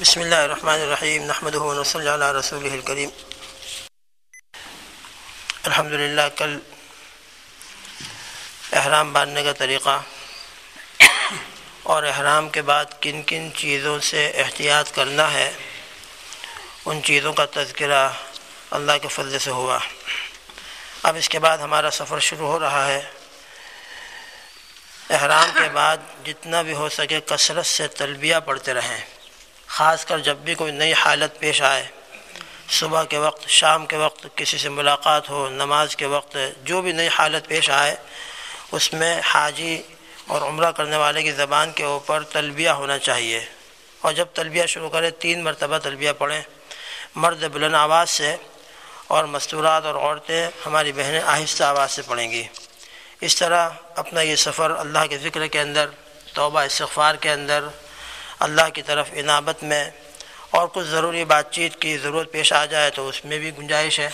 بسم اللہ الرحمن الرحیم نحمد صلی اللہ رسول الکریم۔ الحمد للہ کل احرام باندھنے کا طریقہ۔ اور احرام کے بعد کن کن چیزوں سے احتیاط کرنا ہے، ان چیزوں کا تذکرہ اللہ کے فضل سے ہوا۔ اب اس کے بعد ہمارا سفر شروع ہو رہا ہے۔ احرام کے بعد جتنا بھی ہو سکے کثرت سے تلبیہ پڑھتے رہیں۔ خاص کر جب بھی کوئی نئی حالت پیش آئے، صبح کے وقت، شام کے وقت، کسی سے ملاقات ہو، نماز کے وقت، جو بھی نئی حالت پیش آئے، اس میں حاجی اور عمرہ کرنے والے کی زبان کے اوپر تلبیہ ہونا چاہیے۔ اور جب تلبیہ شروع کرے تین مرتبہ تلبیہ پڑھیں۔ مرد بلند آواز سے اور مستورات اور عورتیں ہماری بہنیں آہستہ آواز سے پڑھیں گی۔ اس طرح اپنا یہ سفر اللہ کے ذکر کے اندر، توبہ، استغفار کے اندر اللہ کی طرف انابت میں اور کچھ ضروری بات چیت کی ضرورت پیش آ جائے تو اس میں بھی گنجائش ہے۔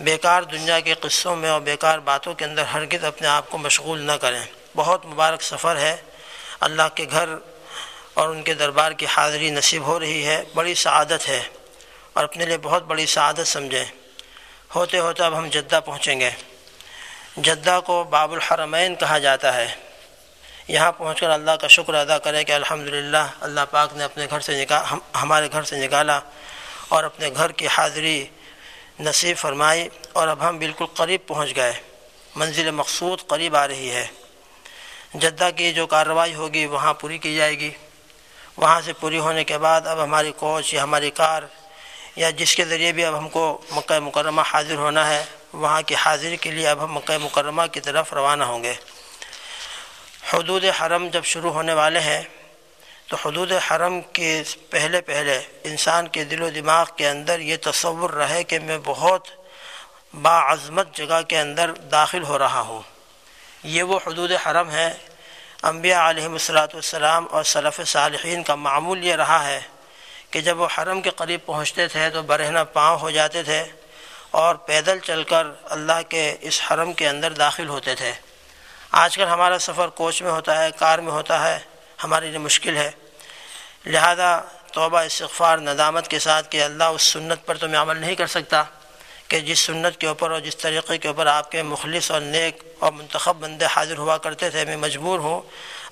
بیکار دنیا کے قصوں میں اور بیکار باتوں کے اندر ہرگز اپنے آپ کو مشغول نہ کریں۔ بہت مبارک سفر ہے۔ اللہ کے گھر اور ان کے دربار کی حاضری نصیب ہو رہی ہے۔ بڑی سعادت ہے اور اپنے لیے بہت بڑی سعادت سمجھیں۔ ہوتے ہوتے اب ہم جدہ پہنچیں گے۔ جدہ کو باب الحرمین کہا جاتا ہے۔ یہاں پہنچ کر اللہ کا شکر ادا کریں کہ الحمدللہ اللہ پاک نے اپنے گھر سے نکال ہمارے گھر سے نکالا اور اپنے گھر کی حاضری نصیب فرمائی اور اب ہم بالکل قریب پہنچ گئے۔ منزل مقصود قریب آ رہی ہے۔ جدہ کی جو کارروائی ہوگی وہاں پوری کی جائے گی۔ وہاں سے پوری ہونے کے بعد اب ہماری کوچ یا ہماری کار یا جس کے ذریعے بھی اب ہم کو مکہ مکرمہ حاضر ہونا ہے، وہاں کی حاضری کے لیے اب ہم مکہ مکرمہ کی طرف روانہ ہوں گے۔ حدود حرم جب شروع ہونے والے ہیں، تو حدود حرم کے پہلے پہلے انسان کے دل و دماغ کے اندر یہ تصور رہے کہ میں بہت باعظمت جگہ کے اندر داخل ہو رہا ہوں۔ یہ وہ حدود حرم ہے انبیاء علیہ الصلاۃ والسلام اور صلف صالحین کا معمول یہ رہا ہے کہ جب وہ حرم کے قریب پہنچتے تھے تو برہنہ پاؤں ہو جاتے تھے اور پیدل چل کر اللہ کے اس حرم کے اندر داخل ہوتے تھے۔ آج کل ہمارا سفر کوچ میں ہوتا ہے، کار میں ہوتا ہے، ہمارے لیے مشکل ہے۔ لہذا توبہ، استغفار، ندامت کے ساتھ کہ اللہ اس سنت پر تو میں عمل نہیں کر سکتا کہ جس سنت کے اوپر اور جس طریقے کے اوپر آپ کے مخلص اور نیک اور منتخب بندے حاضر ہوا کرتے تھے، میں مجبور ہوں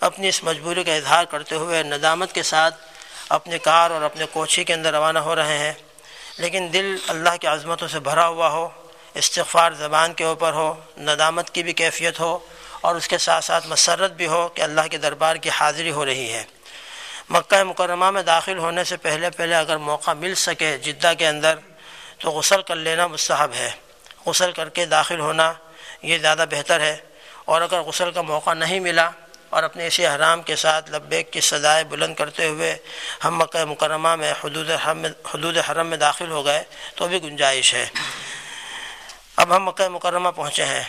اپنی اس مجبوری کا اظہار کرتے ہوئے ندامت کے ساتھ اپنے کار اور اپنے کوچھی کے اندر روانہ ہو رہے ہیں۔ لیکن دل اللہ کی عظمتوں سے بھرا ہوا ہو، استغفار زبان کے اوپر ہو، ندامت کی بھی کیفیت ہو اور اس کے ساتھ ساتھ مسرت بھی ہو کہ اللہ کے دربار کی حاضری ہو رہی ہے۔ مکہ مکرمہ میں داخل ہونے سے پہلے پہلے اگر موقع مل سکے جدہ کے اندر تو غسل کر لینا مستحب ہے۔ غسل کر کے داخل ہونا یہ زیادہ بہتر ہے۔ اور اگر غسل کا موقع نہیں ملا اور اپنے اسی احرام کے ساتھ لبیک کی سزائے بلند کرتے ہوئے ہم مکہ مکرمہ میں حدود حرم حدود حرم میں داخل ہو گئے تو بھی گنجائش ہے۔ اب ہم مکہ مکرمہ پہنچے ہیں۔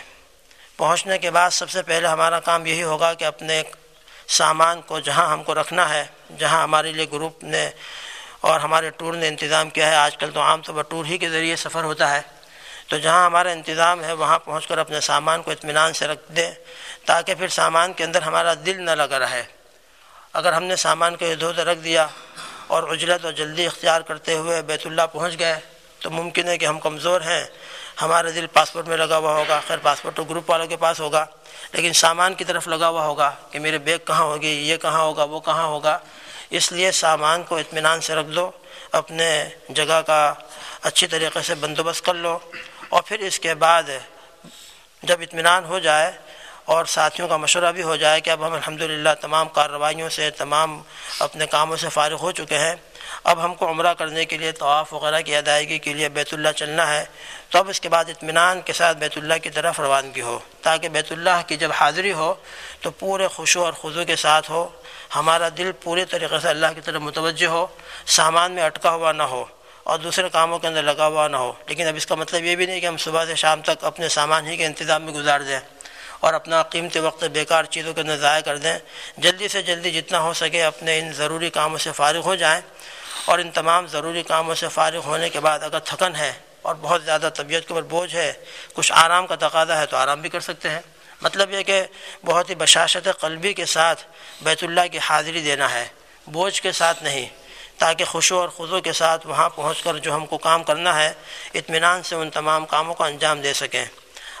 پہنچنے کے بعد سب سے پہلے ہمارا کام یہی ہوگا کہ اپنے سامان کو جہاں ہم کو رکھنا ہے، جہاں ہمارے لیے گروپ نے اور ہمارے ٹور نے انتظام کیا ہے۔ آج کل تو عام طور پر ٹور ہی کے ذریعے سفر ہوتا ہے۔ تو جہاں ہمارا انتظام ہے، وہاں پہنچ کر اپنے سامان کو اطمینان سے رکھ دیں تاکہ پھر سامان کے اندر ہمارا دل نہ لگا رہے۔ اگر ہم نے سامان کو ادھر ادھر رکھ دیا اور اجلت اور جلدی اختیار کرتے ہوئے بیت اللہ پہنچ گئے تو ممکن ہے کہ ہم کمزور ہیں۔ ہمارا دل پاسپورٹ میں لگا ہوا ہوگا، خیر پاسپورٹ تو گروپ والوں کے پاس ہوگا، لیکن سامان کی طرف لگا ہوا ہوگا کہ میرے بیگ کہاں ہوگی، یہ کہاں ہوگا، وہ کہاں ہوگا، اس لیے سامان کو اطمینان سے رکھ دو اپنے جگہ کا اچھی طریقے سے بندوبست کر لو، اور پھر اس کے بعد جب اطمینان ہو جائے اور ساتھیوں کا مشورہ بھی ہو جائے کہ اب ہم الحمدللہ تمام کارروائیوں سے، تمام اپنے کاموں سے فارغ ہو چکے ہیں اب ہم کو عمرہ کرنے کے لیے طواف وغیرہ کی ادائیگی کے لیے بیت اللہ چلنا ہے، تو اب اس کے بعد اطمینان کے ساتھ بیت اللہ کی طرف روانگی ہو، تاکہ بیت اللہ کی جب حاضری ہو تو پورے خوشو اور خضو کے ساتھ ہو، ہمارا دل پورے طریقے سے اللہ کی طرف متوجہ ہو، سامان میں اٹکا ہوا نہ ہو اور دوسرے کاموں کے اندر لگا ہوا نہ ہو۔ لیکن اب اس کا مطلب یہ بھی نہیں کہ ہم صبح سے شام تک اپنے سامان ہی کے انتظام میں گزار دیں اور اپنا قیمتی وقت بیکار چیزوں کے اندر ضائع کر دیں۔ جلدی سے جلدی جتنا ہو سکے اپنے ان ضروری کاموں سے فارغ ہو جائیں۔ اور ان تمام ضروری کاموں سے فارغ ہونے کے بعد اگر تھکن ہے اور بہت زیادہ طبیعت کے اوپر بوجھ ہے، کچھ آرام کا تقاضا ہے تو آرام بھی کر سکتے ہیں۔ مطلب یہ کہ بہت ہی بشاشت قلبی کے ساتھ بیت اللہ کی حاضری دینا ہے، بوجھ کے ساتھ نہیں۔ تاکہ خوشو اور خضو کے ساتھ وہاں پہنچ کر جو ہم کو کام کرنا ہے، اطمینان سے ان تمام کاموں کو انجام دے سکیں۔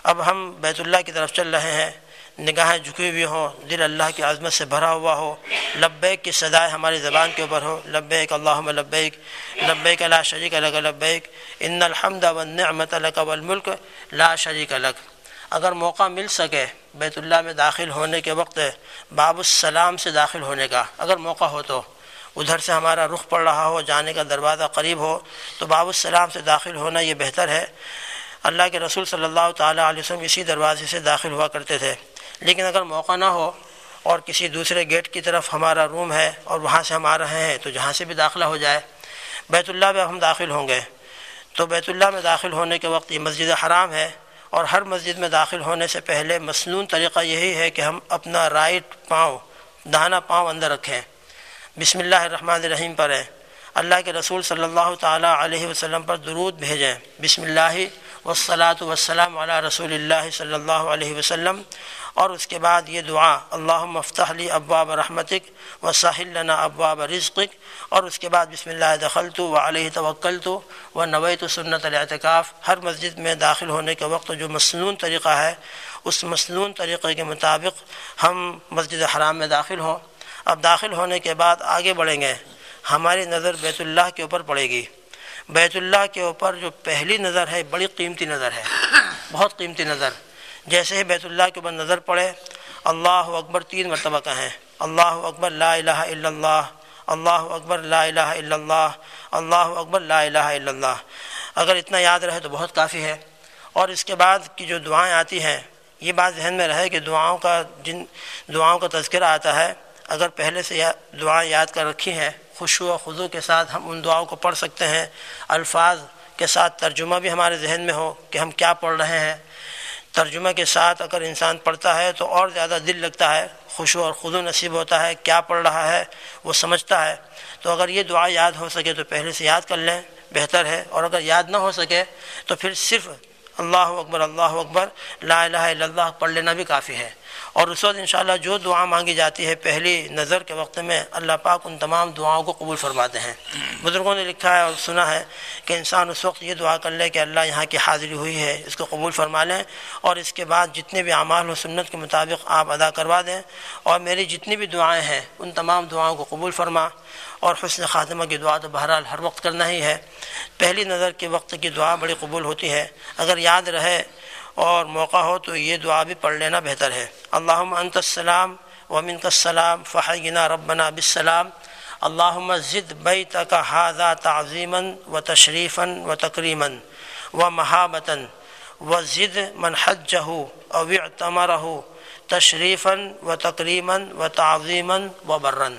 اب ہم بیت اللہ کی طرف چل رہے ہیں۔ نگاہیں جھکی ہوئی ہوں، دل اللہ کی عظمت سے بھرا ہوا ہو، لبیک کی صدائے ہماری زبان کے اوپر ہو لبیک اللہم لبیک لبیک لا شریک لک لبیک، ان الحمد والنعمت لک والملک لا شریک لک۔ اگر موقع مل سکے بیت اللہ میں داخل ہونے کے وقت، باب السلام سے داخل ہونے کا، اگر موقع ہو تو، ادھر سے ہمارا رخ پڑ رہا ہو، جانے کا دروازہ قریب ہو، تو باب السلام سے داخل ہونا یہ بہتر ہے۔ اللہ کے رسول صلی اللہ تعالیٰ علیہ وسلم اسی دروازے سے داخل ہوا کرتے تھے۔ لیکن اگر موقع نہ ہو اور کسی دوسرے گیٹ کی طرف ہمارا روم ہے اور وہاں سے ہم آ رہے ہیں تو جہاں سے بھی داخلہ ہو جائے، بیت اللہ میں ہم داخل ہوں گے۔ تو بیت اللہ میں داخل ہونے کے وقت یہ مسجد حرام ہے اور ہر مسجد میں داخل ہونے سے پہلے مصنون طریقہ یہی ہے کہ ہم اپنا رائٹ پاؤں دہنا پاؤں اندر رکھیں۔ بسم اللہ الرحمن الرحیم پڑھیں اللہ کے رسول صلی اللہ تعالیٰ علیہ وسلم پر درود بھیجیں۔ بسم اللہ والصلاة والسلام علی رسول اللہ صلی اللہ علیہ وسلم۔ اور اس کے بعد یہ دعا اللہ مفتح لی ابواب رحمتک و ساحل لنا ابواب رزقک، اور اس کے بعد بسم اللہ دخلت و علیہ توکلت و نویت سنت الاعتکاف۔ ہر مسجد میں داخل ہونے کے وقت جو مصنون طریقہ ہے، اس مصنون طریقے کے مطابق ہم مسجد حرام میں داخل ہوں۔ اب داخل ہونے کے بعد آگے بڑھیں گے۔ ہماری نظر بیت اللہ کے اوپر پڑے گی۔ بیت اللہ کے اوپر جو پہلی نظر ہے، بڑی قیمتی نظر ہے۔ بہت قیمتی نظر۔ جیسے ہی بیت اللہ کے اوپر نظر پڑے، اللہ اکبر تین مرتبہ کہیں اللہ اکبر لا الہ الا اللہ اللہ اکبر لا الہ الا اللہ اللہ اکبر لا الہ الا اللہ۔ اگر اتنا یاد رہے تو بہت کافی ہے۔ اور اس کے بعد کی جو دعائیں آتی ہیں، یہ بات ذہن میں رہے کہ دعاؤں کا جن دعاؤں کا تذکرہ آتا ہے، اگر پہلے سے دعائیں یاد کر رکھی ہیں، خوشو و خضو کے ساتھ ہم ان دعاؤں کو پڑھ سکتے ہیں۔ الفاظ کے ساتھ ترجمہ بھی ہمارے ذہن میں ہو کہ ہم کیا پڑھ رہے ہیں۔ ترجمہ کے ساتھ اگر انسان پڑھتا ہے تو اور زیادہ دل لگتا ہے، خوشو اور و نصیب ہوتا ہے، کیا پڑھ رہا ہے؟ وہ سمجھتا ہے۔ تو اگر یہ دعا یاد ہو سکے تو پہلے سے یاد کر لیں، بہتر ہے۔ اور اگر یاد نہ ہو سکے تو پھر صرف اللہ اکبر اللہ اکبر، لا الہ الا اللہ پڑھ لینا بھی کافی ہے۔ اور اس وقت انشاءاللہ جو دعا مانگی جاتی ہے، پہلی نظر کے وقت میں اللہ پاک ان تمام دعاؤں کو قبول فرماتے ہیں۔ بزرگوں نے لکھا ہے اور سنا ہے کہ انسان اس وقت یہ دعا کر لے کہ اللہ یہاں کی حاضری ہوئی ہے، اس کو قبول فرما لیں اور اس کے بعد جتنے بھی اعمال و سنت کے مطابق آپ ادا کروا دیں اور میری جتنی بھی دعائیں ہیں، ان تمام دعاؤں کو قبول فرما اور حسن خاتمہ کی دعا تو بہرحال ہر وقت کرنا ہی ہے۔ پہلی نظر کے وقت کی دعا بڑی قبول ہوتی ہے۔ اگر یاد رہے اور موقع ہو تو یہ دعا بھی پڑھ لینا بہتر ہے۔ اللہم انت السلام ومن کا السلام فحینا ربنا بالسلام۔ اللہم زد بیتک حاذا تعظیما و تشریفا و تکریما و محابتا و زد من حجہ او اعتمرہ تشریفا و تکریما و تعظیما و برن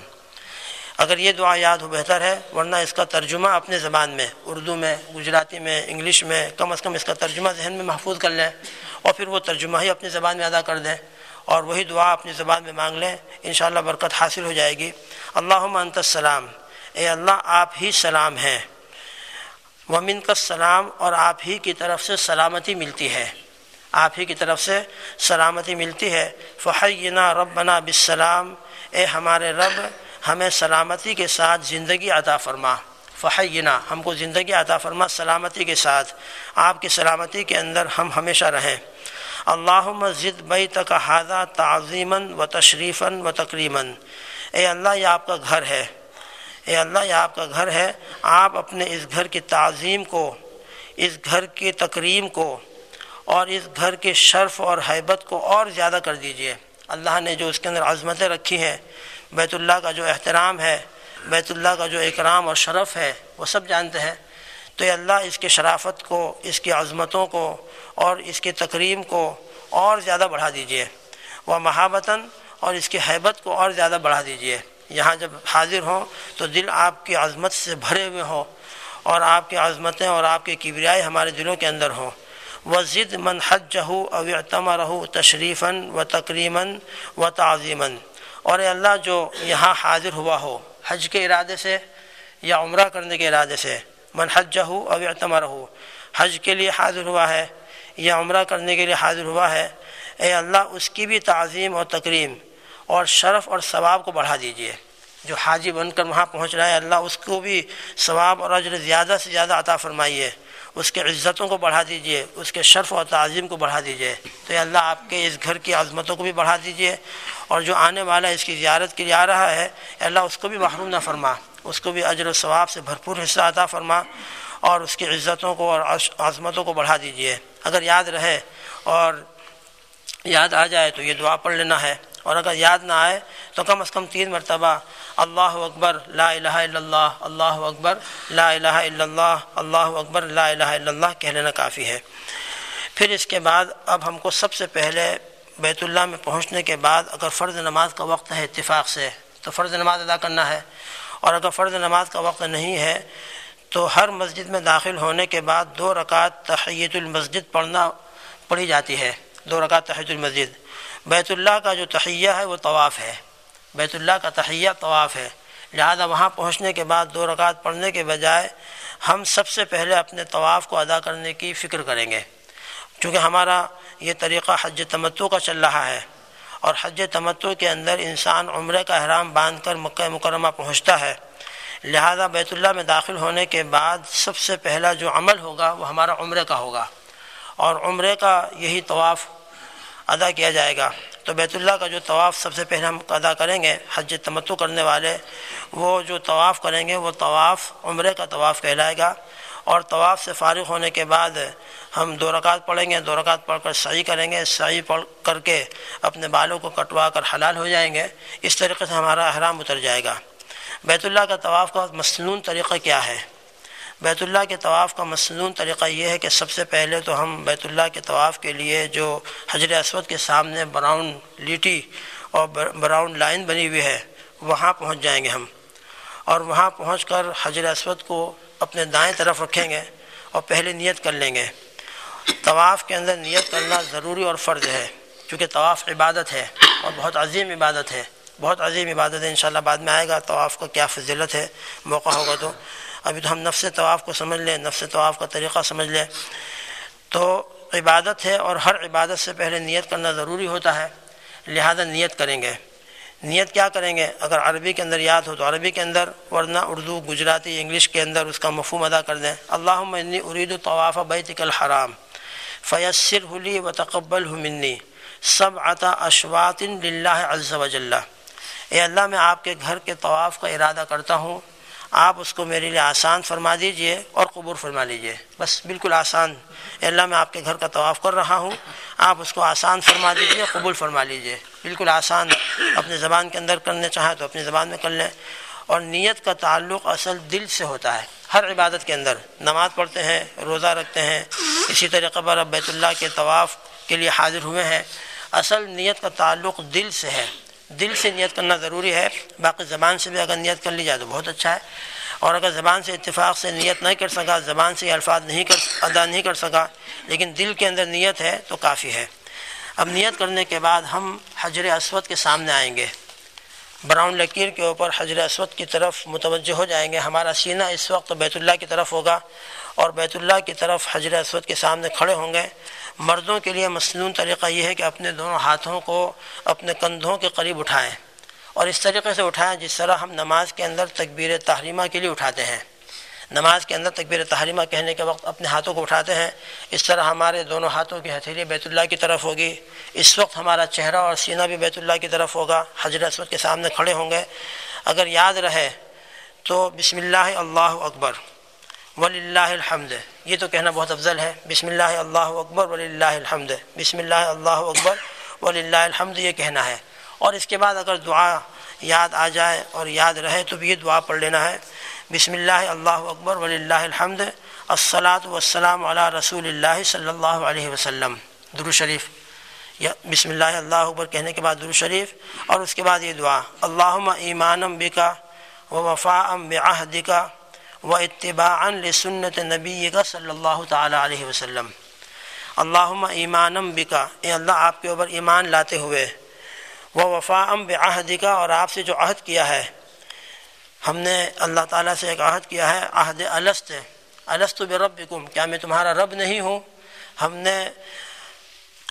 اگر یہ دعا یاد ہو بہتر ہے، ورنہ اس کا ترجمہ اپنے زبان میں، اردو میں، گجراتی میں، انگلش میں، کم از کم اس کا ترجمہ ذہن میں محفوظ کر لیں اور پھر وہ ترجمہ ہی اپنی زبان میں ادا کر دیں اور وہی دعا اپنی زبان میں مانگ لیں، انشاءاللہ برکت حاصل ہو جائے گی۔ اللہم انت السلام۔ اے اللہ، آپ ہی سلام ہیں۔ ومن کا سلام اور آپ ہی کی طرف سے سلامتی ملتی ہے۔ آپ ہی کی طرف سے سلامتی ملتی ہے۔ فحینا ربنا بالسلام۔ اے ہمارے رب ہمیں سلامتی کے ساتھ زندگی عطا فرما۔ فحینا، ہم کو زندگی عطا فرما سلامتی کے ساتھ۔ آپ کی سلامتی کے اندر ہم ہمیشہ رہیں۔ اللہ ضد بیت کا حاضہ تعظیماً و تشریفاً و تقریماً۔ اے اللہ، یہ آپ کا گھر ہے۔ اے اللہ، یہ آپ کا گھر ہے۔ آپ اپنے اس گھر کی تعظیم کو، اس گھر کی تقریم کو اور اس گھر کے شرف اور حیبت کو اور زیادہ کر دیجیے۔ اللہ نے جو اس کے اندر عظمتیں رکھی ہیں بیت اللہ کا جو احترام ہے، بیت اللہ کا جو اکرام اور شرف ہے، وہ سب جانتے ہیں۔ تو یہ اللہ اس کے شرافت کو، اس کی عظمتوں کو اور اس کی تقریم کو اور زیادہ بڑھا دیجیے۔ وہ محابتاً اور اس کی حیبت کو اور زیادہ بڑھا دیجیے۔ یہاں جب حاضر ہوں تو دل آپ کی عظمت سے بھرے ہوئے ہوں اور آپ کی عظمتیں اور آپ کے کبریائی ہمارے دلوں کے اندر ہوں۔ وہ ضد من حج او رہو تشریفاً و تقریماً و تعظیماً۔ اور اے اللہ جو یہاں حاضر ہوا ہو، حج کے ارادے سے یا عمرہ کرنے کے ارادے سے، من حج ہو او اعتمر ہو حج کے لیے حاضر ہوا ہے یا عمرہ کرنے کے لیے حاضر ہوا ہے، اے اللہ اس کی بھی تعظیم اور تکریم اور شرف اور ثواب کو بڑھا دیجیے۔ جو حاجی بن کر وہاں پہنچ رہا ہے اللہ اس کو بھی ثواب اور اجر زیادہ سے زیادہ عطا فرمائیے۔ اس کے عزتوں کو بڑھا دیجیے، اس کے شرف و تعظیم کو بڑھا دیجیے۔ تو اللہ، آپ کے اس گھر کی عظمتوں کو بھی بڑھا دیجیے۔ اور جو آنے والا اس کی زیارت کے لیے آ رہا ہے اللہ، اس کو بھی محروم نہ فرما۔ اس کو بھی اجر و ثواب سے بھرپور حصہ عطا فرما۔ اور اس کی عزتوں کو اور عظمتوں کو بڑھا دیجیے۔ اگر یاد رہے اور یاد آ جائے تو یہ دعا پڑھ لینا ہے۔ اور اگر یاد نہ آئے تو کم از کم تین مرتبہ اللہ اکبر، لا الہ الا اللہ اللہ اکبر، لا الہ الا اللہ اللہ اکبر، لا الہ الا اللہ کہہ لینا کافی ہے۔ پھر اس کے بعد اب ہم کو سب سے پہلے بیت اللہ میں پہنچنے کے بعد اگر فرض نماز کا وقت ہے اتفاق سے، تو فرض نماز ادا کرنا ہے۔ اور اگر فرض نماز کا وقت نہیں ہے، تو ہر مسجد میں داخل ہونے کے بعد دو رکعت تحیت المسجد پڑھنا پڑھی جاتی ہے۔ دو رکعت تحیت المسجد۔ بیت اللہ کا جو تحیہ ہے وہ طواف ہے۔ بیت اللہ کا تحیہ طواف ہے۔ لہذا وہاں پہنچنے کے بعد دو رکعت پڑھنے کے بجائے ہم سب سے پہلے اپنے طواف کو ادا کرنے کی فکر کریں گے۔ چونکہ ہمارا یہ طریقہ حج تمتو کا چل رہا ہے اور حج تمتو کے اندر انسان عمرے کا احرام باندھ کر مکہ مکرمہ پہنچتا ہے۔ لہذا بیت اللہ میں داخل ہونے کے بعد سب سے پہلا جو عمل ہوگا وہ ہمارا عمرے کا ہوگا اور عمرے کا یہی طواف ادا کیا جائے گا۔ تو بیت اللہ کا جو طواف سب سے پہلے ہم ادا کریں گے، حج تمتو کرنے والے، وہ جو طواف کریں گے، وہ طواف عمرے کا طواف کہلائے گا۔ اور طواف سے فارغ ہونے کے بعد ہم دو رکعت پڑھیں گے، دو رکعت پڑھ کر صحیح کریں گے صحیح پڑھ کر کے اپنے بالوں کو کٹوا کر حلال ہو جائیں گے، اس طریقے سے ہمارا احرام اتر جائے گا۔ بیت اللہ کا طواف کا مصنون طریقہ کیا ہے؟ بیت اللہ کے طواف کا مصنون طریقہ یہ ہے کہ سب سے پہلے تو ہم بیت اللہ کے طواف کے لیے جو حجر اسود کے سامنے براؤن لیٹی اور براؤن لائن بنی ہوئی ہے، وہاں پہنچ جائیں گے ہم۔ اور وہاں پہنچ کر حجر اسود کو اپنے دائیں طرف رکھیں گے اور پہلے نیت کر لیں گے۔ طواف کے اندر نیت کرنا ضروری اور فرض ہے، کیونکہ طواف عبادت ہے اور بہت عظیم عبادت ہے۔ بہت عظیم عبادت ہے، انشاءاللہ بعد میں آئے گا، طواف کا کیا فضلت ہے، موقع ہوگا تو۔ ابھی تو ہم نفس طواف کو سمجھ لیں، نفس طواف کا طریقہ سمجھ لیں۔ تو عبادت ہے اور ہر عبادت سے پہلے نیت کرنا ضروری ہوتا ہے۔ لہذا نیت کریں گے۔ نیت کیا کریں گے؟ اگر عربی کے اندر یاد ہو تو عربی کے اندر، ورنہ اردو، گجراتی، انگلش کے اندر اس کا مفہوم ادا کر دیں۔ اللہ انی ارید طواف بیت الحرام فیسر حلی و تقبل منی۔ سب عطا اشوات لاہ عز وجل اے اللہ، میں آپ کے گھر کے طواف کا ارادہ کرتا ہوں۔ آپ اس کو میرے لیے آسان فرما دیجیے اور قبور فرما لیجیے۔ بس بالکل آسان۔ اے اللہ، میں آپ کے گھر کا طواف کر رہا ہوں۔ آپ اس کو آسان فرما دیجیے، قبول فرما لیجیے۔ بالکل آسان۔ اپنے زبان کے اندر کرنے چاہیں تو اپنی زبان میں کر لیں۔ اور نیت کا تعلق اصل دل سے ہوتا ہے۔ ہر عبادت کے اندر نماز پڑھتے ہیں، روزہ رکھتے ہیں۔ اسی طریقے پر اب بیت اللہ کے طواف کے لیے حاضر ہوئے ہیں۔ اصل نیت کا تعلق دل سے ہے۔ دل سے نیت کرنا ضروری ہے، باقی زبان سے بھی اگر نیت کر لی جائے تو بہت اچھا ہے۔ اور اگر زبان سے اتفاق سے نیت نہیں کر سکا، زبان سے الفاظ نہیں کر، ادا نہیں کر سکا، لیکن دل کے اندر نیت ہے تو کافی ہے۔ اب نیت کرنے کے بعد ہم حجر اسود کے سامنے آئیں گے۔ براؤن لکیر کے اوپر حجر اسود کی طرف متوجہ ہو جائیں گے۔ ہمارا سینہ اس وقت بیت اللہ کی طرف ہوگا اور بیت اللہ کی طرف حجر اسود کے سامنے کھڑے ہوں گے۔ مردوں کے لیے مصنون طریقہ یہ ہے کہ اپنے دونوں ہاتھوں کو اپنے کندھوں کے قریب اٹھائیں اور اس طریقے سے اٹھائیں جس طرح ہم نماز کے اندر تکبیر تحریمہ کے لیے اٹھاتے ہیں۔ نماز کے اندر تکبیر تحریمہ کہنے کے وقت اپنے ہاتھوں کو اٹھاتے ہیں۔ اس طرح ہمارے دونوں ہاتھوں کی ہتھیلی بیت اللہ کی طرف ہوگی۔ اس وقت ہمارا چہرہ اور سینہ بھی بیت اللہ کی طرف ہوگا۔ حضرت اسود کے سامنے کھڑے ہوں گے۔ اگر یاد رہے تو بسم اللہ اللہ اکبر۔ ولی اللہ الحمد. یہ تو کہنا بہت افضل ہے. بسم اللہ اللہ اکبر ولی اللہ الحمد. بسم اللہ اللہ اکبر ولی اللہ الحمد یہ کہنا ہے. اور اس کے بعد اگر دعا یاد آ جائے اور یاد رہے تو بھی یہ دعا پڑھ لینا ہے. بسم اللہ اللہ اکبر ولی اللہ الحمد. الصلاۃ والسلام علی رسول اللہ صلی اللہ علیہ وسلم. درو شریف. یا بسم اللہ اللہ اکبر کہنے کے بعد درو شریف. اور اس کے بعد یہ دعا. اللہ ایمانم بکا و وفا ام بحدہ و اتباع لسنت نبی کا صلی اللہ تعالیٰ علیہ وسلم۔ اللہم ایمانم بکا، اے اللہ، آپ کے اوپر ایمان لاتے ہوئے۔ وہ وفا ام کا اور آپ سے جو عہد کیا ہے۔ ہم نے اللہ تعالیٰ سے ایک عہد کیا ہے، عہد الست۔ الست بربکم، کیا میں تمہارا رب نہیں ہوں؟ ہم نے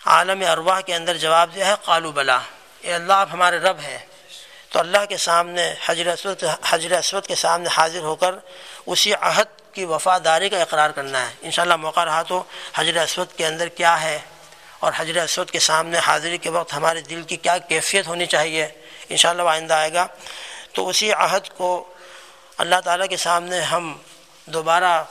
عالم ارواح کے اندر جواب دیا ہے، قالو بلا۔ اے اللہ، آپ ہمارے رب ہیں۔ تو اللہ کے سامنے، حجر اسود حجر اسود کے سامنے حاضر ہو کر اسی عہد کی وفاداری کا اقرار کرنا ہے۔ انشاءاللہ موقع رہا تو حجر اسود کے اندر کیا ہے اور حجر اسود کے سامنے حاضری کے وقت ہمارے دل کی کیا کیفیت ہونی چاہیے، انشاءاللہ آئندہ آئے گا۔ تو اسی عہد کو اللہ تعالیٰ کے سامنے ہم دوبارہ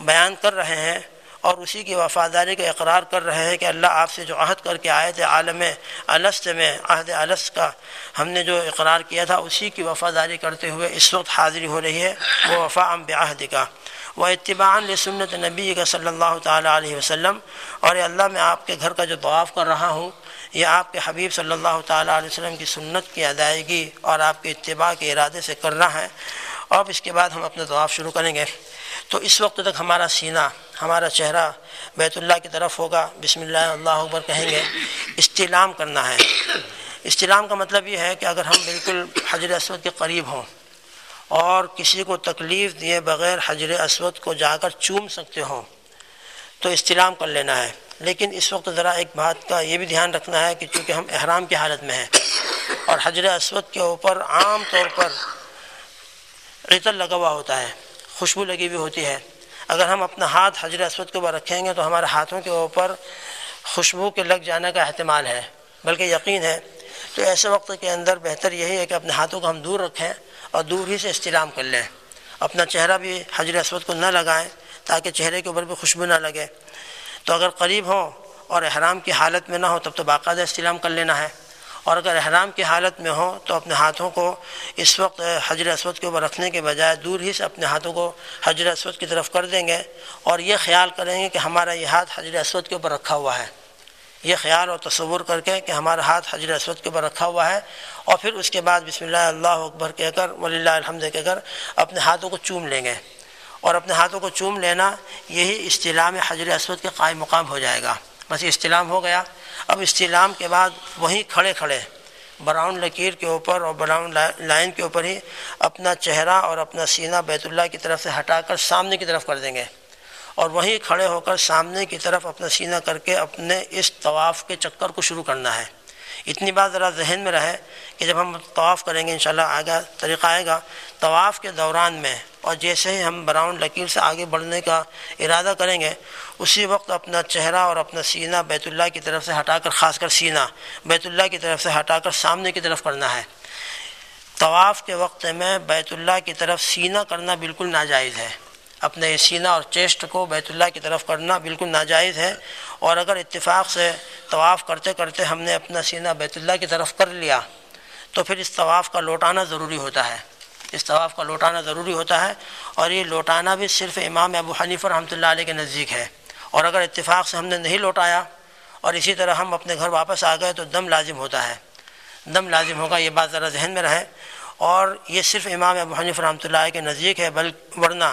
بیان کر رہے ہیں۔ اور اسی کی وفاداری کا اقرار کر رہے ہیں کہ اللہ آپ سے جو عہد کر کے آئے تھے عالم الست میں، عہد الست کا ہم نے جو اقرار کیا تھا، اسی کی وفاداری کرتے ہوئے اس وقت حاضری ہو رہی ہے۔ وہ وفا ام بعہد کا وہ اتباع سنت نبی کا صلی اللہ تعالیٰ علیہ وسلم۔ اور اللہ، میں آپ کے گھر کا جو طواف کر رہا ہوں، یہ آپ کے حبیب صلی اللہ تعالیٰ علیہ وسلم کی سنت کی ادائیگی اور آپ کے اتباع کے ارادے سے کرنا ہے۔ اور اس کے بعد ہم اپنا طواف شروع کریں گے۔ تو اس وقت تک ہمارا سینہ، ہمارا چہرہ بیت اللہ کی طرف ہوگا۔ بسم اللہ اللہ اکبر کہیں گے۔ استلام کرنا ہے۔ استلام کا مطلب یہ ہے کہ اگر ہم بالکل حجر اسود کے قریب ہوں اور کسی کو تکلیف دیے بغیر حجر اسود کو جا کر چوم سکتے ہوں، تو استلام کر لینا ہے۔ لیکن اس وقت ذرا ایک بات کا یہ بھی دھیان رکھنا ہے کہ چونکہ ہم احرام کی حالت میں ہیں اور حجر اسود کے اوپر عام طور پر عطر لگا ہوا ہوتا ہے، خوشبو لگی ہوئی ہوتی ہے۔ اگر ہم اپنا ہاتھ حجر اسود کے اوپر رکھیں گے تو ہمارے ہاتھوں کے اوپر خوشبو کے لگ جانے کا احتمال ہے۔ بلکہ یقین ہے۔ تو ایسے وقت کے اندر بہتر یہی ہے کہ اپنے ہاتھوں کو ہم دور رکھیں اور دور ہی سے استلام کر لیں۔ اپنا چہرہ بھی حجر اسود کو نہ لگائیں تاکہ چہرے کے اوپر بھی خوشبو نہ لگے۔ تو اگر قریب ہوں اور احرام کی حالت میں نہ ہو تب تو باقاعدہ استلام کر لینا ہے۔ اور اگر احرام کی حالت میں ہوں تو اپنے ہاتھوں کو اس وقت حجر اسود کے اوپر رکھنے کے بجائے دور ہی سے اپنے ہاتھوں کو حجر اسود کی طرف کر دیں گے اور یہ خیال کریں گے کہ ہمارا یہ ہاتھ حجر اسود کے اوپر رکھا ہوا ہے۔ یہ خیال اور تصور کر کے کہ ہمارا ہاتھ حجر اسود کے اوپر رکھا ہوا ہے اور پھر اس کے بعد بسم اللہ اللہ اکبر کہہ کر ولی اللہ الحمد کہہ کر اپنے ہاتھوں کو چوم لیں گے۔ اور اپنے ہاتھوں کو چوم لینا یہی استلام حجر اسود کے قائم مقام ہو جائے گا۔ بس استلام ہو گیا۔ اب استلام کے بعد وہیں کھڑے کھڑے براؤن لکیر کے اوپر اور براؤن لائن کے اوپر ہی اپنا چہرہ اور اپنا سینہ بیت اللہ کی طرف سے ہٹا کر سامنے کی طرف کر دیں گے اور وہیں کھڑے ہو کر سامنے کی طرف اپنا سینہ کر کے اپنے اس طواف کے چکر کو شروع کرنا ہے۔ اتنی بات ذرا ذہن میں رہے کہ جب ہم طواف کریں گے انشاءاللہ آگے طریقہ آئے گا طواف کے دوران میں، اور جیسے ہی ہم براؤن لکیر سے آگے بڑھنے کا ارادہ کریں گے، اسی وقت اپنا چہرہ اور اپنا سینہ بیت اللہ کی طرف سے ہٹا کر، خاص کر سینہ بیت اللہ کی طرف سے ہٹا کر سامنے کی طرف کرنا ہے۔ طواف کے وقت میں بیت اللہ کی طرف سینہ کرنا بالکل ناجائز ہے۔ اپنے سینہ اور چیسٹ کو بیت اللہ کی طرف کرنا بالکل ناجائز ہے۔ اور اگر اتفاق سے طواف کرتے کرتے ہم نے اپنا سینہ بیت اللہ کی طرف کر لیا، تو پھر اس طواف کا لوٹانا ضروری ہوتا ہے۔ اس طواف کا لوٹانا ضروری ہوتا ہے اور یہ لوٹانا بھی صرف امام ابو حنیف رحمۃ اللہ علیہ کے نزدیک ہے اور اگر اتفاق سے ہم نے نہیں لوٹایا اور اسی طرح ہم اپنے گھر واپس آ گئے تو دم لازم ہوتا ہے۔ دم لازم ہوگا یہ بات ذرا ذہن میں رہے اور یہ صرف امام ابو حنیف رحمۃ اللہ علیہ کے نزدیک ہے، بل ورنہ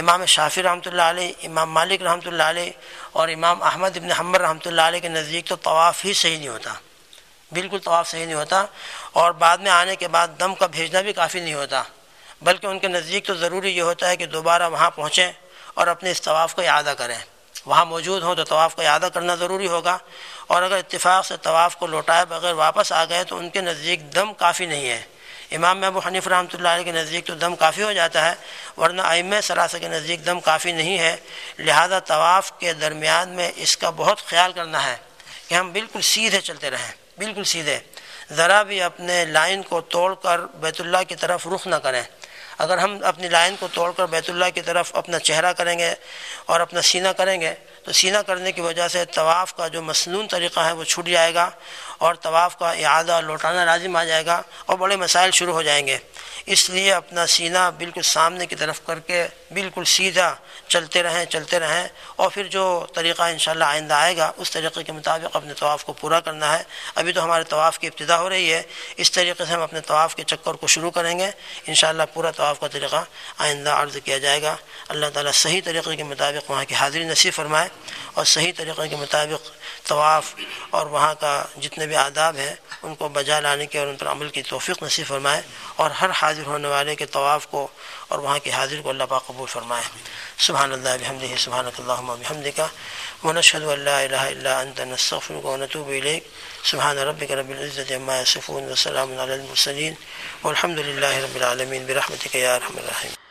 امام شافی رحمۃ اللہ علیہ، امام مالک رحمۃ اللہ علیہ اور امام احمد ابن حمر رحمۃ اللہ علیہ کے نزدیک تو طواف ہی صحیح نہیں ہوتا۔ بالکل طواف صحیح نہیں ہوتا اور بعد میں آنے کے بعد دم کا بھیجنا بھی کافی نہیں ہوتا۔ بلکہ ان کے نزدیک تو ضروری یہ ہوتا ہے کہ دوبارہ وہاں پہنچیں اور اپنے اس طواف کو اعادہ کریں۔ وہاں موجود ہوں تو طواف کو اعادہ کرنا ضروری ہوگا۔ اور اگر اتفاق سے طواف کو لوٹائے بغیر واپس آ گئے تو ان کے نزدیک دم کافی نہیں ہے۔ امام ابو حنیف رحمۃ اللہ علیہ کے نزدیک تو دم کافی ہو جاتا ہے، ورنہ ائم سراسر کے نزدیک دم کافی نہیں ہے۔ لہذا طواف کے درمیان میں اس کا بہت خیال کرنا ہے کہ ہم بالکل سیدھے چلتے رہیں، بالکل سیدھے۔ ذرا بھی اپنے لائن کو توڑ کر بیت اللہ کی طرف رخ نہ کریں۔ اگر ہم اپنی لائن کو توڑ کر بیت اللہ کی طرف اپنا چہرہ کریں گے اور اپنا سینہ کریں گے، تو سینہ کرنے کی وجہ سے طواف کا جو مصنون طریقہ ہے وہ چھوٹ جائے گا اور طواف کا اعادہ لوٹانا لازم آ جائے گا اور بڑے مسائل شروع ہو جائیں گے۔ اس لیے اپنا سینہ بالکل سامنے کی طرف کر کے بالکل سیدھا چلتے رہیں چلتے رہیں اور پھر جو طریقہ انشاءاللہ آئندہ آئے گا، اس طریقے کے مطابق اپنے طواف کو پورا کرنا ہے۔ ابھی تو ہمارے طواف کی ابتدا ہو رہی ہے، اس طریقے سے ہم اپنے طواف کے چکر کو شروع کریں گے۔ انشاءاللہ پورا طواف کا طریقہ آئندہ عرض کیا جائے گا۔ اللہ تعالیٰ صحیح طریقے کے مطابق وہاں کی حاضری نصیب فرمائے اور صحیح طریقے کے مطابق طواف اور وہاں کا جتنے بھی آداب ہیں، ان کو بجا لانے کے اور ان پر عمل کی توفیق نصیب فرمائے اور ہر حاضر ہونے والے کے طواف کو اور وہاں کی حاضر کو اللہ پاک قبول فرمائے۔ سبحان اللہ، بحمدہ سبحان اللہ بحمد کا ونشهد ان لا اله الا انت نستغفرك ونتوب اليك سبحان ربك رب العزه عما يصفون وسلام على المرسلين والحمد لله رب العالمين برحمتك يا ارحم الراحمين